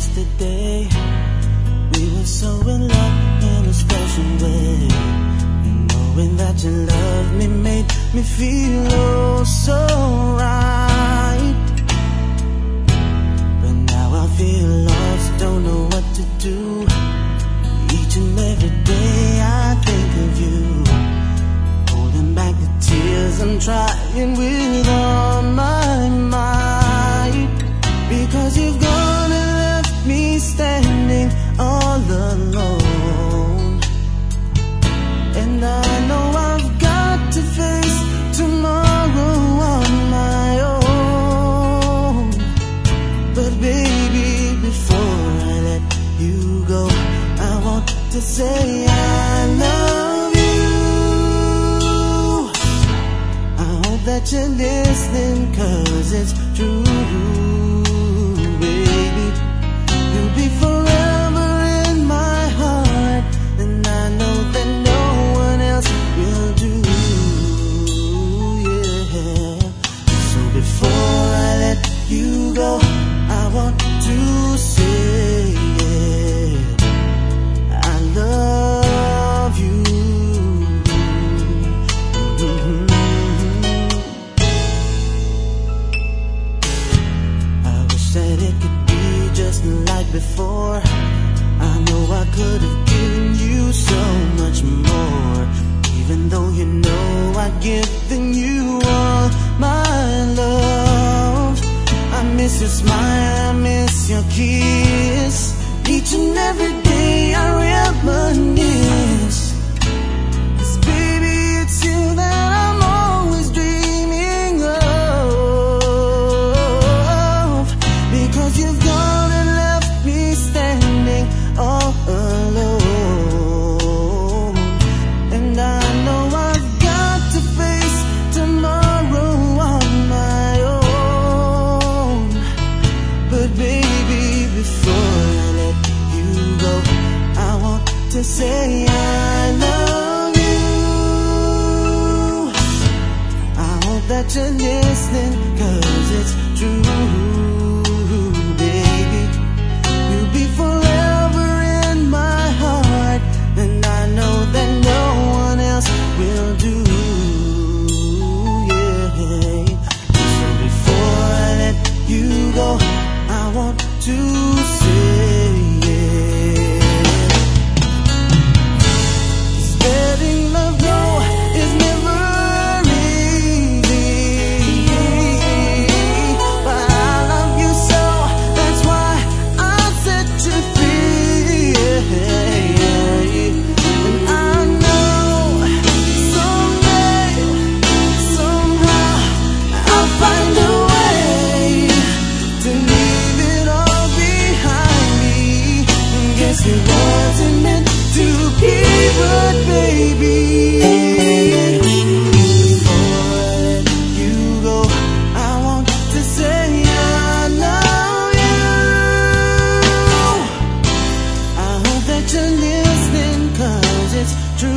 yesterday. We were so in love in a special way. Knowing that you loved me made me feel oh so right. But now I feel lost, don't know what to do. Each and every day I think of you. Holding back the tears, I'm trying with all say like before. I know I could have given you so much more. Even though you know I'd given you all my love. I miss your smile, I miss your kiss. Each and every day it wasn't meant to be, but baby. Before you go, I want to say I love you. I hope that you're it's true.